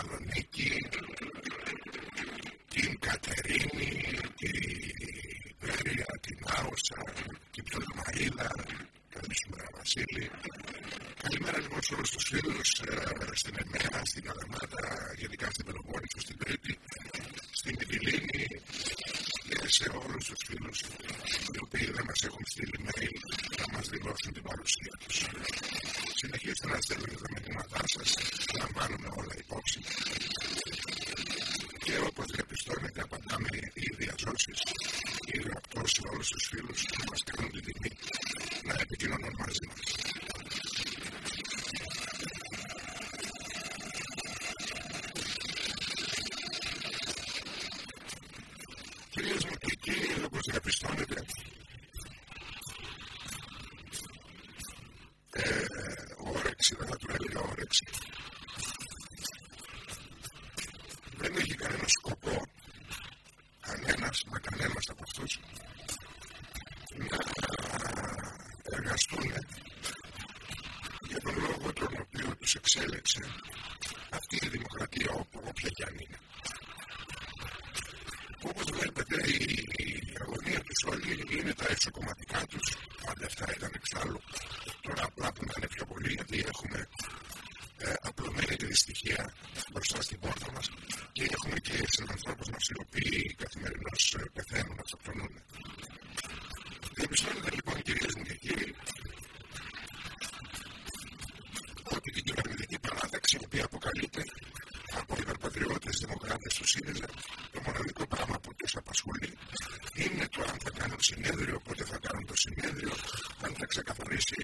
Cameron εξέλεξε. αυτή η δημοκρατία όποια και αν είναι. Όπως βλέπετε η αγωνία τους όλοι είναι τα εξωκομματικά τους, πάντα αυτά ήταν εξάλλου. Τώρα απλά που να είναι πιο πολύ γιατί έχουμε ε, απλωμένη τη δυστυχία μπροστά στην πόρτα μας και έχουμε και συνανθρώπους μας οι οποίοι καθημερινώς ε, πεθαίνουν, αυτοκτονούν. Διαπιστώνεται λοιπόν κυρίες μου και κύριοι ότι την κυβέρνηση η οποία αποκαλείται από υπερπατριώτες δημοκράτες του ΣΥΡΙΖΑ το μοναδικό πράγμα που τους απασχολεί είναι το αν θα κάνουν συνέδριο, πότε θα κάνουν το συνέδριο, αν θα ξεκαθαρίσει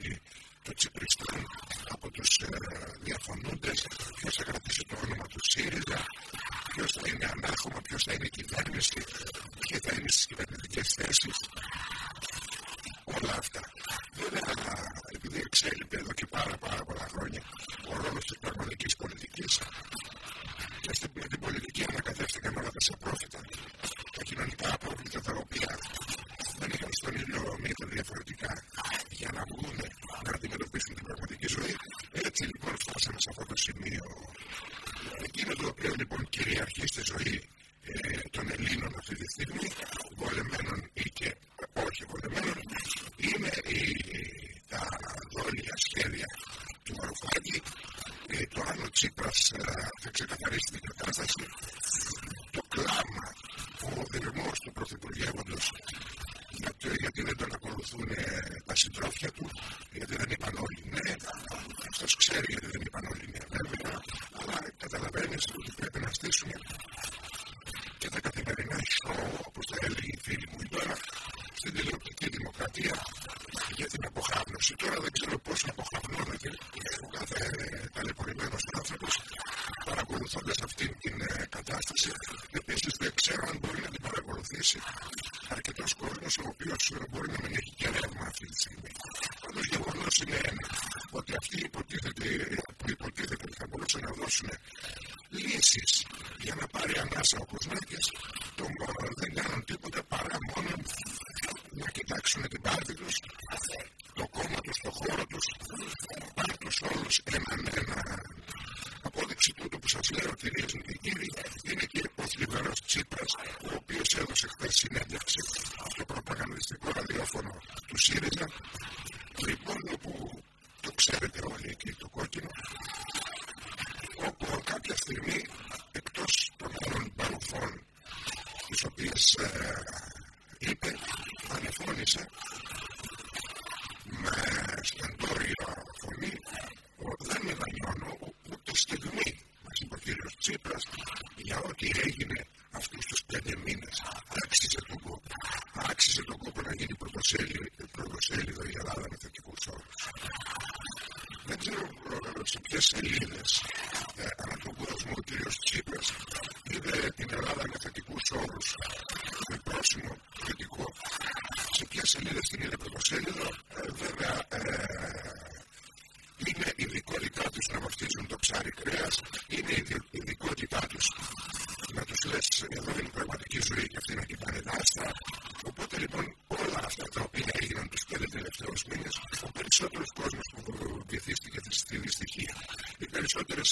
said.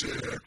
is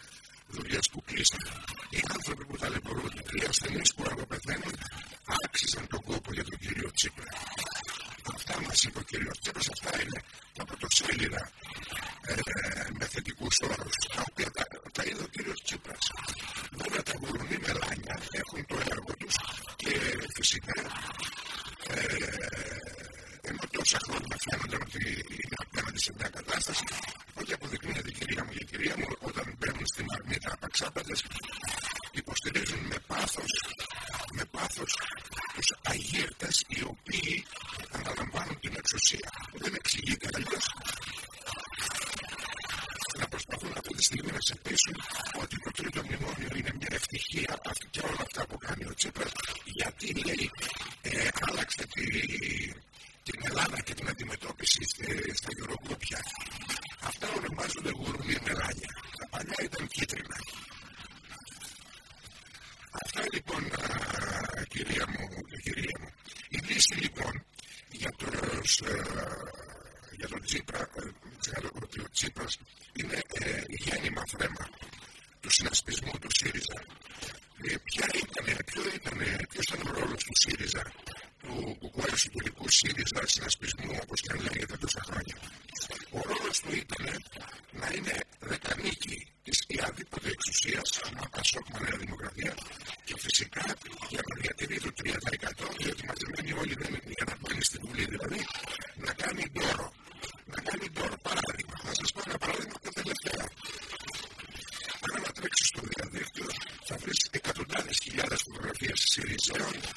Sarah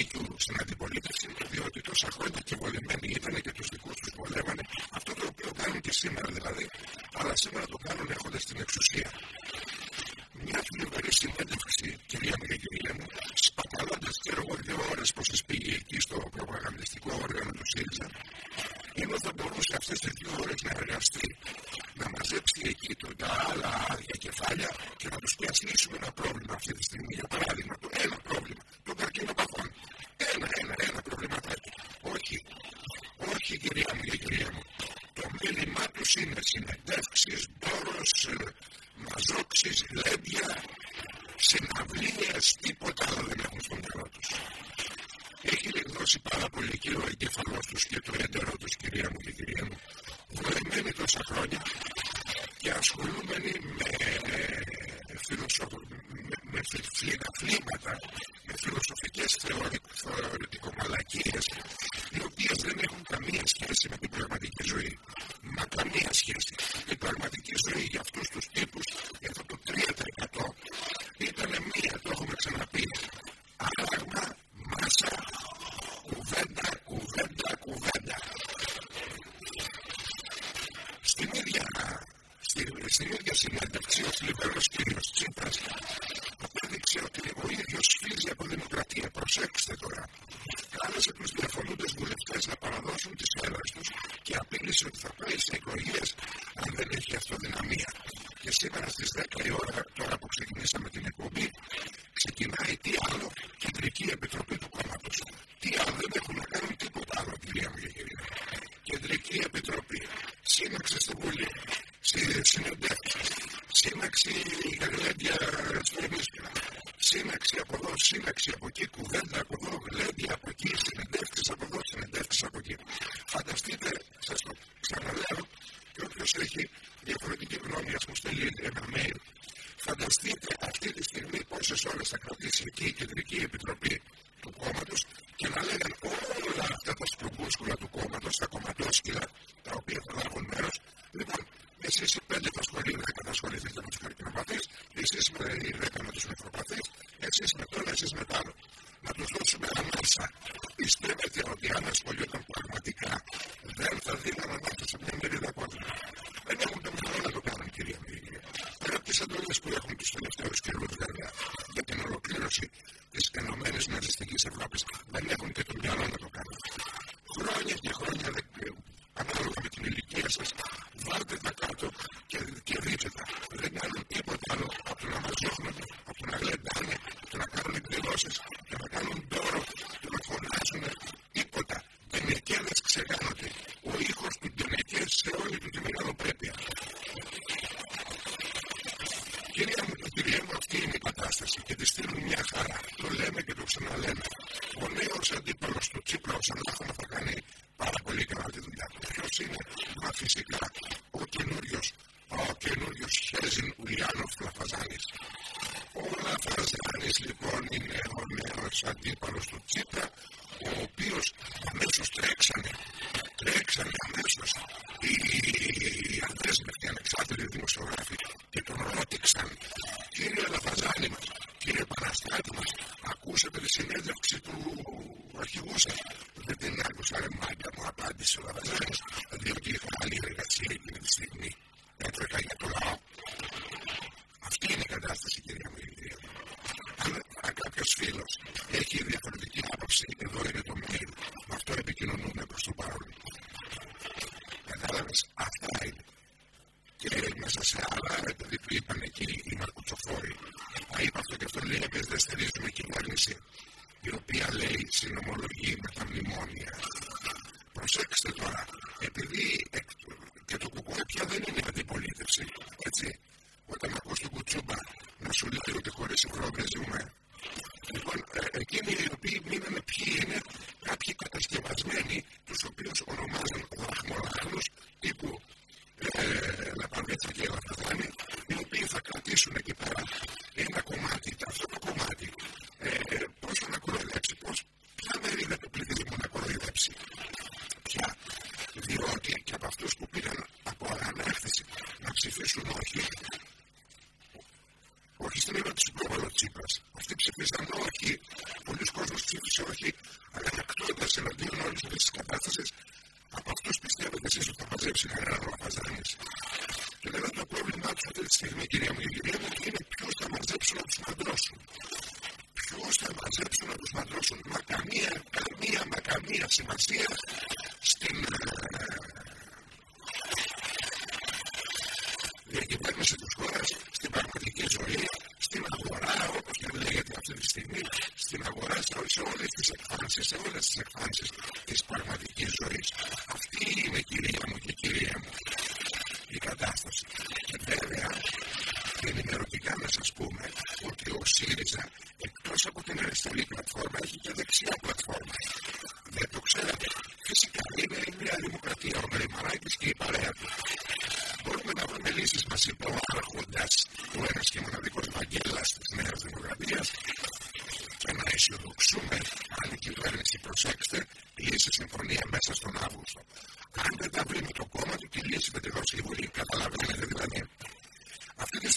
ελληνικού στην αντιπολίτευση, διότι τόσα χρόνια και βολεμένοι πάρα πολύ και ο εγκέφαλό τους και το έντερο τους, κυρία μου και κυρία μου, βρεμένοι τόσα χρόνια και ασχολούμενοι με φιλοσοφικά με, με φιλοσοφικές θεωρητικομαλακίες, οι οποίες δεν έχουν καμία σχέση με την πραγματική ζωή. Μα καμία σχέση. Η πραγματική ζωή για αυτούς τους τύπους, Gracias. Christian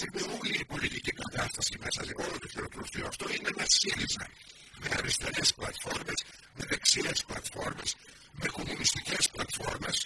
δημιούργη η πολιτική κατάσταση μέσα σε όλο το χειροκροτήριο. Αυτό είναι ένα ΣΥΡΙΖΑ με αριστερές πλατφόρμες, με δεξιές πλατφόρμες, με κομμουνιστικές πλατφόρμες,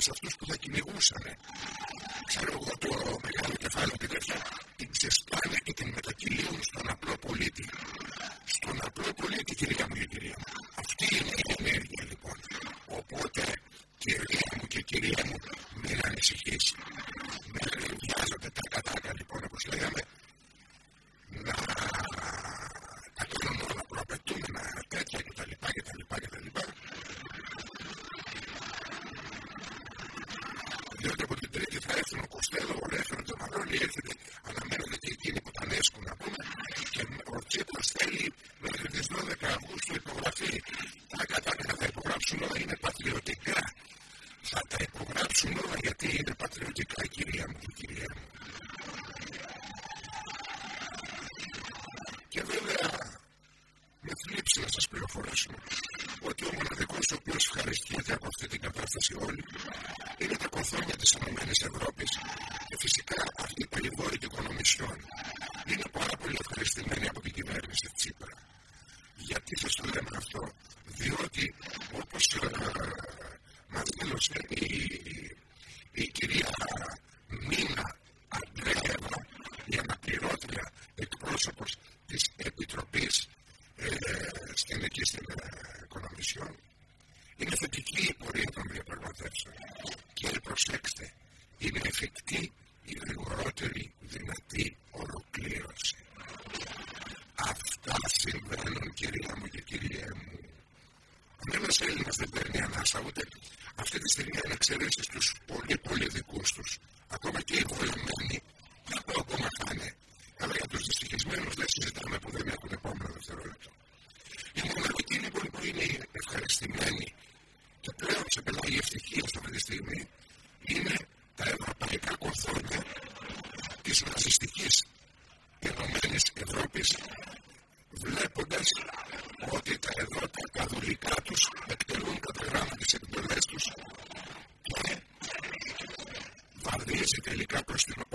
σε αυτούς που θα κυνηγούσαν Αυτή τη στιγμή αν εξαιρέσει τους πολύ πολύ δικούς τους, ακόμα και οι βοημένοι Thursday night.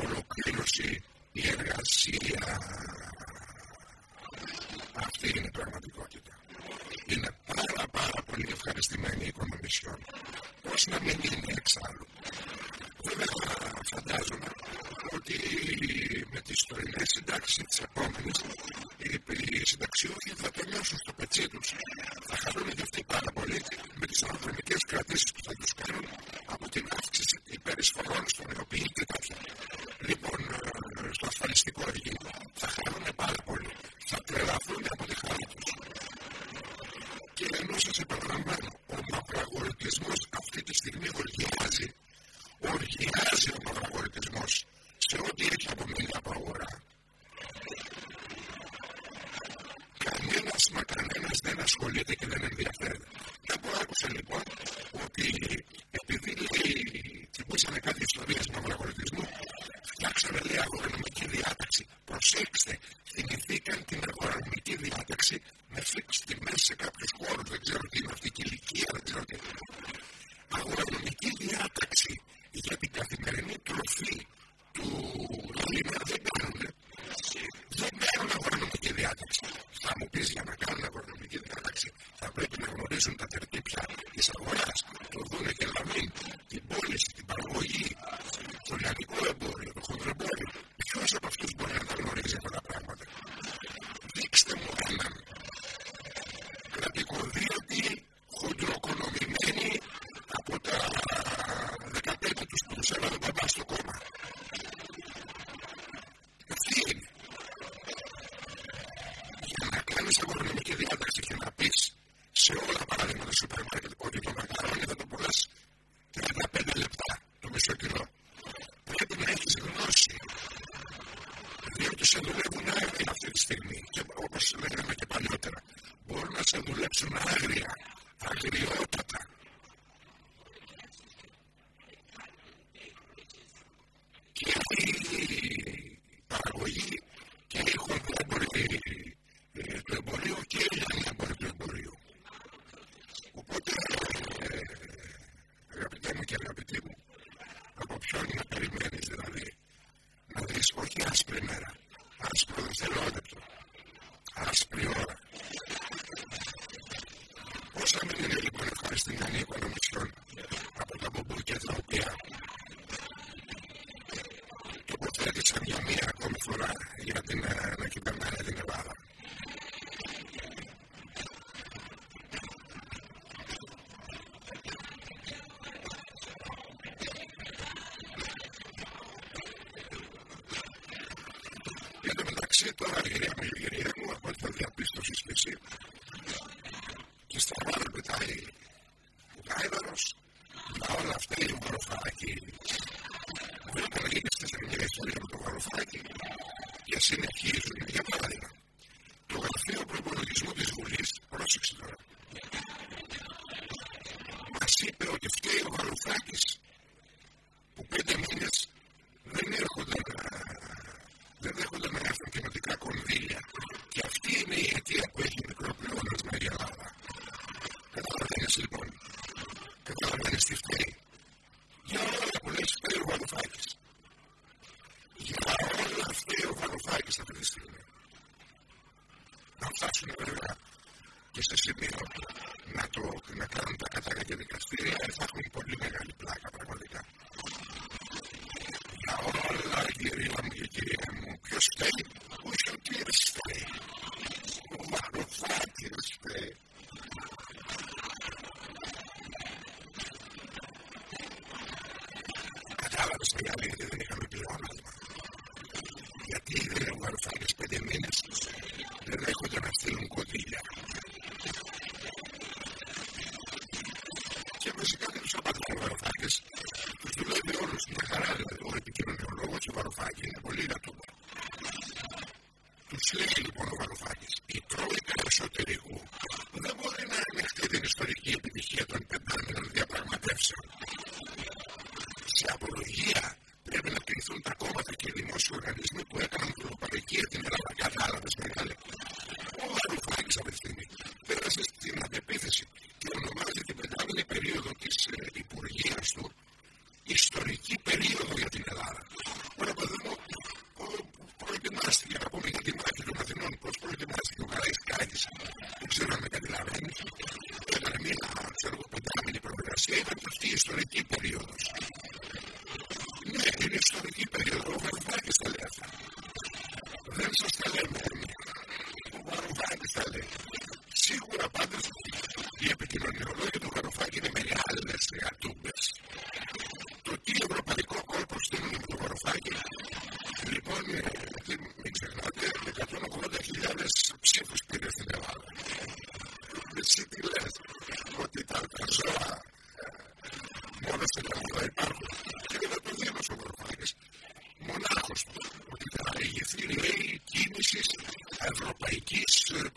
what I σε σημείο. Να, το, να κάνουν τα κατάλληλα και δικαστήρια θα έχουν πολύ μεγάλη πλάκα.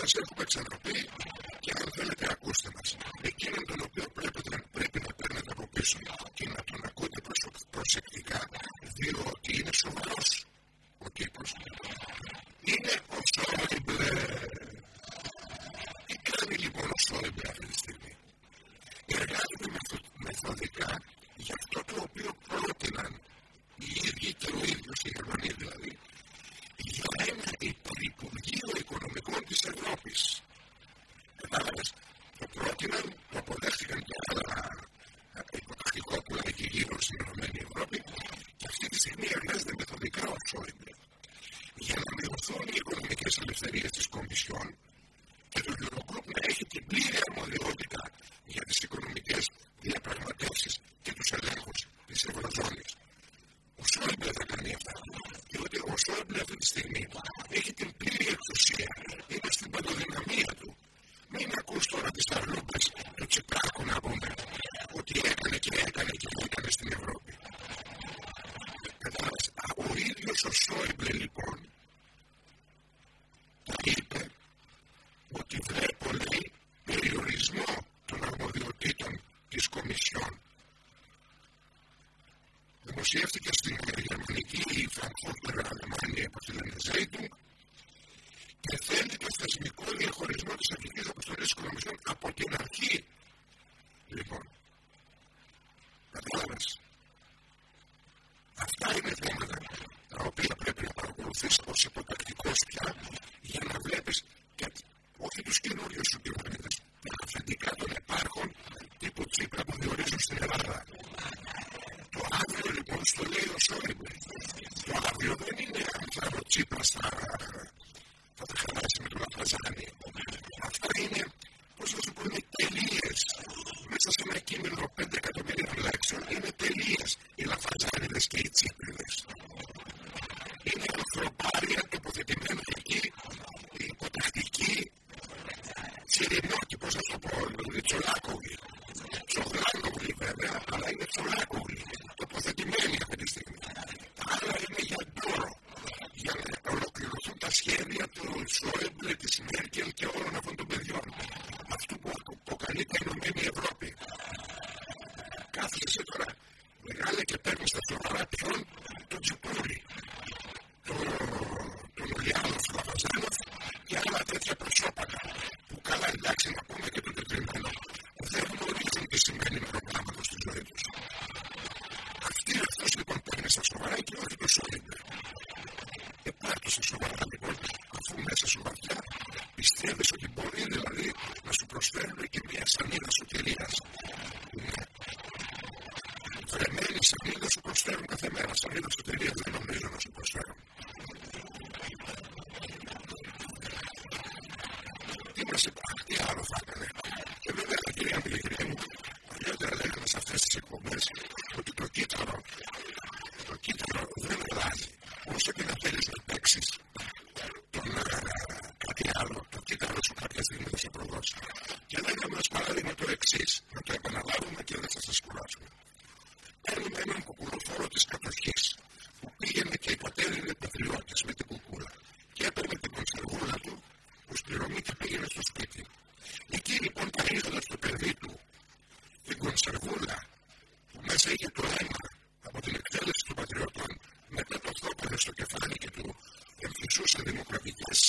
σας έχουμε ξαναπεί και αν θέλετε ακούστε μας. Εκείνον τον οποίο πρέπει, πρέπει να παίρνετε από πίσω και να τον ακούτε προσεκτικά, διότι είναι σοβαρός ο τύπος. Είναι ο Σόιμπλε. Τι κάνει λοιπόν ο Σόιμπλε αυτή τη στιγμή; Εργάζεται μεθοδικά για αυτό το οποίο Το άδειο λοιπόν στο λέει ο Σόιμπλε. Το άδειο δεν είναι αν θα τσίπρα στα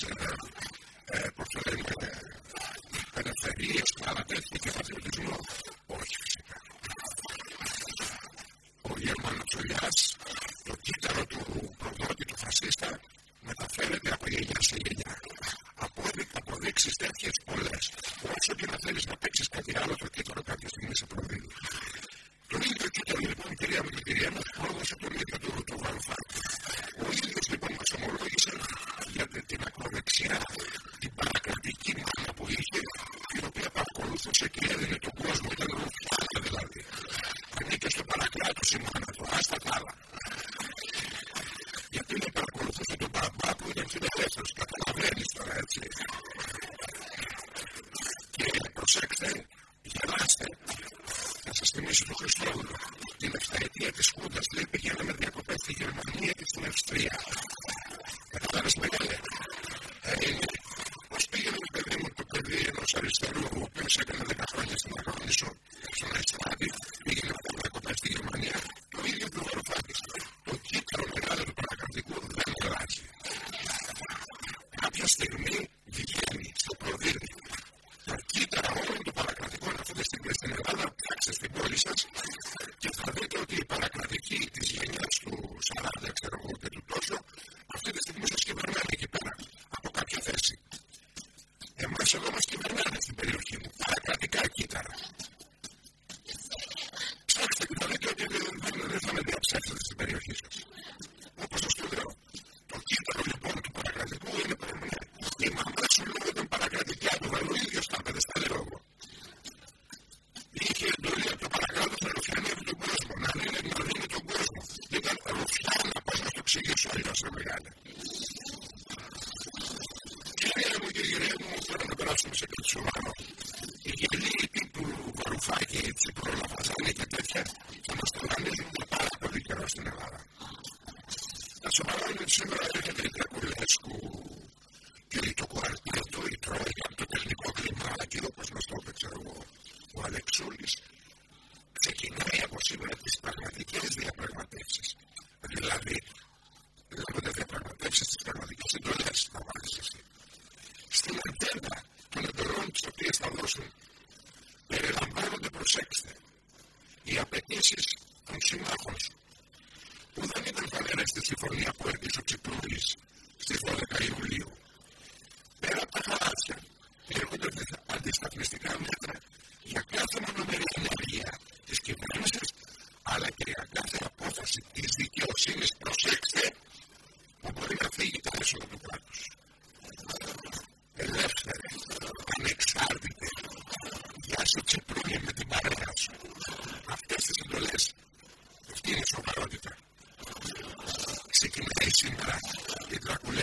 Russia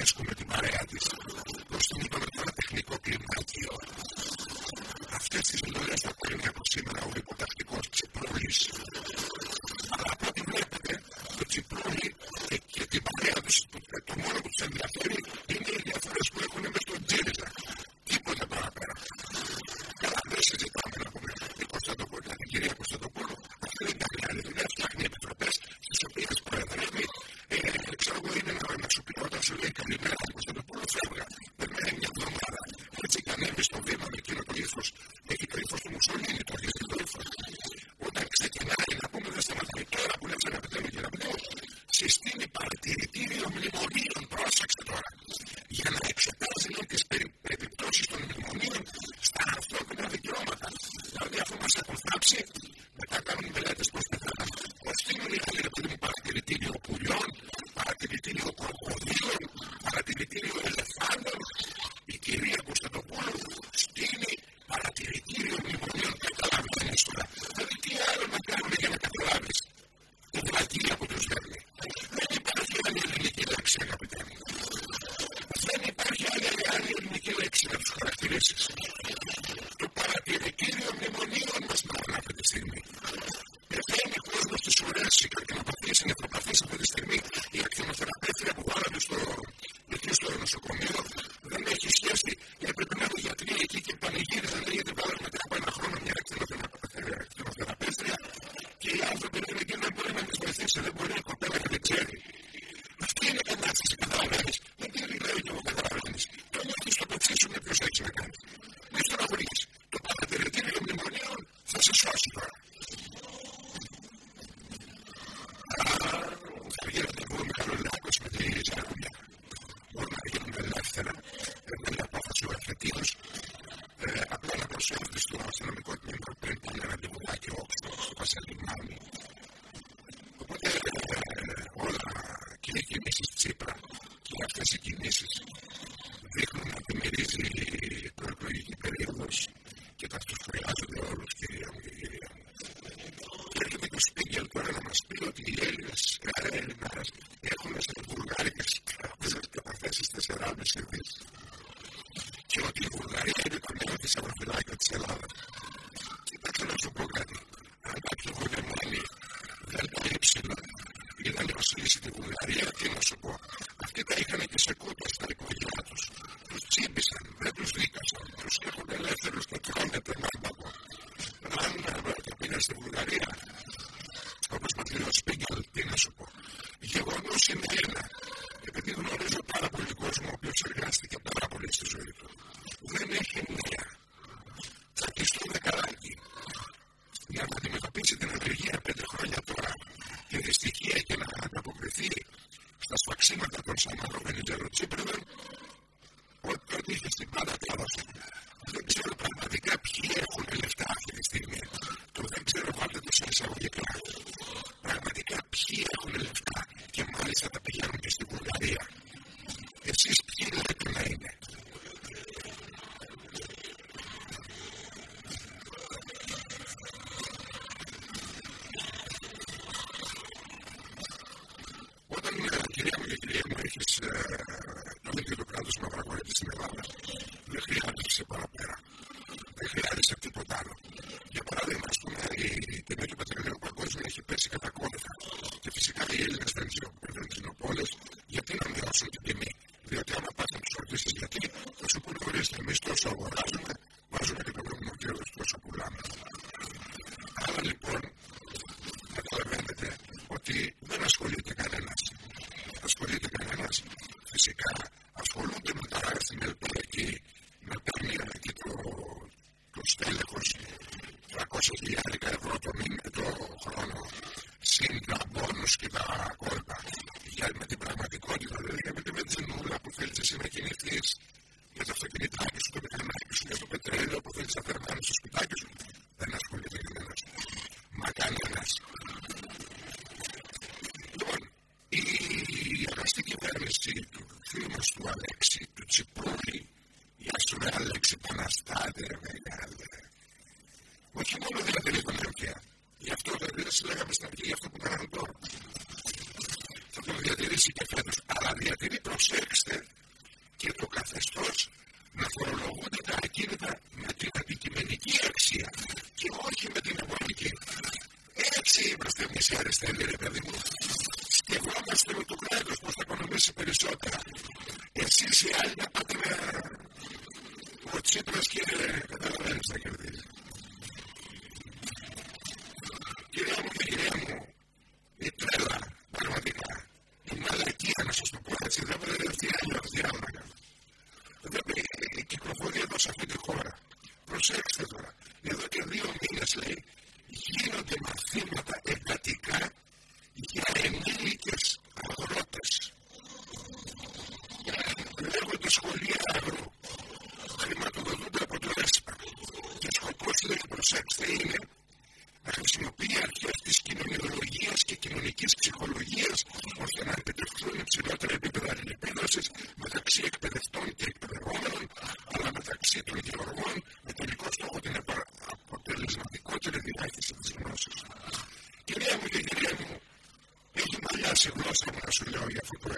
βρίσκουμε την παρέα της προστούμε το με ένα τεχνικό κλιμάκιο. Αυτές τις μνήμε θα παίρνει από σήμερα ο υποτακτικός Τσιπρούλη. Αλλά από ό,τι βλέπετε, το Τσιπρούλη και την παρέα τους, το μόνο που τους ενδιαφέρει We should have already Sing with super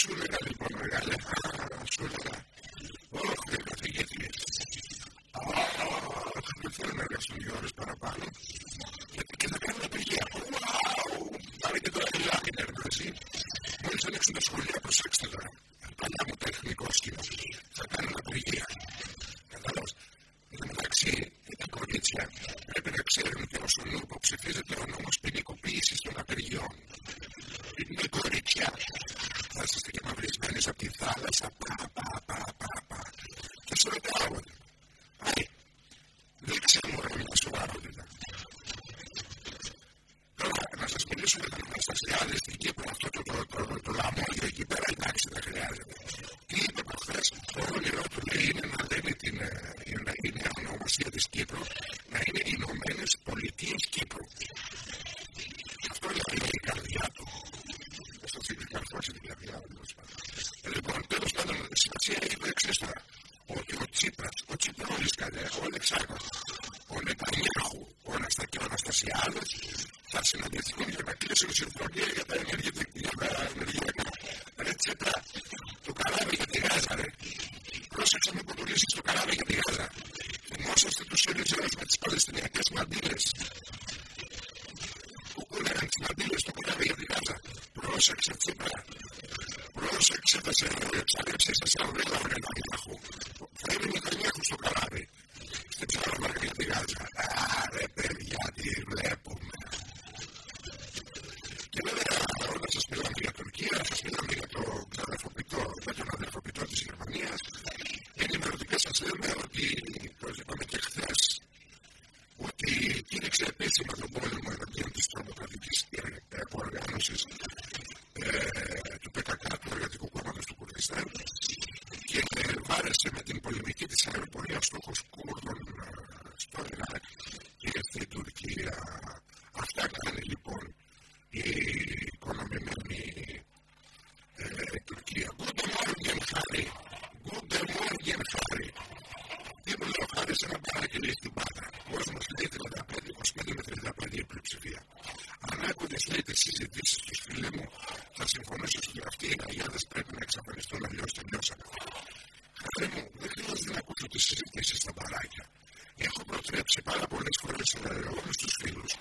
σου έλεγα λοιπόν μεγάλε, σου έλεγα, όχι δεν καθηγητής. Δεν θέλω να εργαστούν δύο ώρες παραπάνω και θα κάνω απεργία. Wow! Πάρε και τώρα ελάχη να εργαστεί. Μόλις ανοίξουν τα σχολεία, προσέξτε τώρα. Παλιά μου τεχνικό σκηνό. Θα κάνω απεργία. Κατάλαβες. Εν τω μεταξύ, τα κορίτσια πρέπει να ξέρουν και όσο νου ψηφίζεται ο νόμος ποινικοποίησης των απεργιών. Είναι κορίτσια θα είστε και μαυρισμένες από τη θάλασσα, πα, πα, πα, πα, πα. Και σου ρωτάω, Άι, δείξε μου ρε μια σοβαρότητα. Τώρα, να σας μιλήσω για τον Αναστασιάδη στην Κύπρο, αυτό το, το, το, το, το λαμόγιο εκεί πέρα, εντάξει, δεν χρειάζεται. Τι είπε προχθές, το όνειρό του λέει είναι να λένε την, η νέα ονομασία της Κύπρου, να είναι οι Ηνωμένες Πολιτείες Κύπρου. της λοιπόν αεροπορίας στόχος Κούρδων στο Ιράκ και στην Τουρκία. Αυτά κάνει λοιπόν η οικονομημένη ε, Τουρκία. Good morning, Harry. Good morning, Harry. Τι μου λέω, Χάρης σε να παραγγελεί στην πάντα. Ο κόσμος λέει 35, 25 με 35 η πλειοψηφία. Αν άκουγες λέει τις συζητήσεις του φίλε μου, θα συμφωνήσω ότι αυτοί οι αγιάδες πρέπει να εξαφανιστούν αλλιώς τελειώσαν. Χάρη μου, και τις συζητήσεις στα μπαράκια. Έχω προτρέψει πάρα πολλές φορές σε όλους τους φίλους,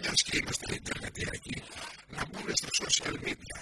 μιας και είμαστε ιντερνετιακοί, να μπουν στα social media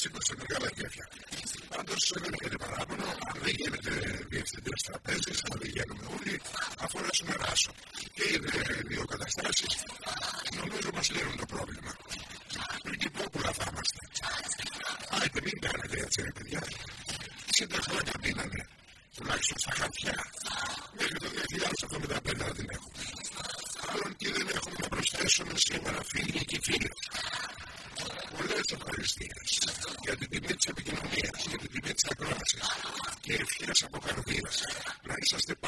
σήκωσε μεγάλα κέφια. Πάντω δεν έχετε παράπονο, αν δεν γίνετε διευθυντέ τραπέζι, αν δεν γίνουμε όλοι, αφορέσουμε ράσο. Και οι δύο καταστάσει νομίζω μα λύνουν το πρόβλημα. Και πόπουλα θα είμαστε. Άιτε, μην κάνετε έτσι, ρε παιδιά. Σύντρα χρόνια μείνανε, τουλάχιστον στα χαρτιά. Μέχρι το 2075 να την έχουμε. Άλλον και δεν έχουμε να προσθέσουμε σήμερα φίλοι και φίλοι. Πολλέ ευχαριστίε για την τιμή τη επικοινωνία, για την τιμή τη ακρόαση και ευχέ από καρδία.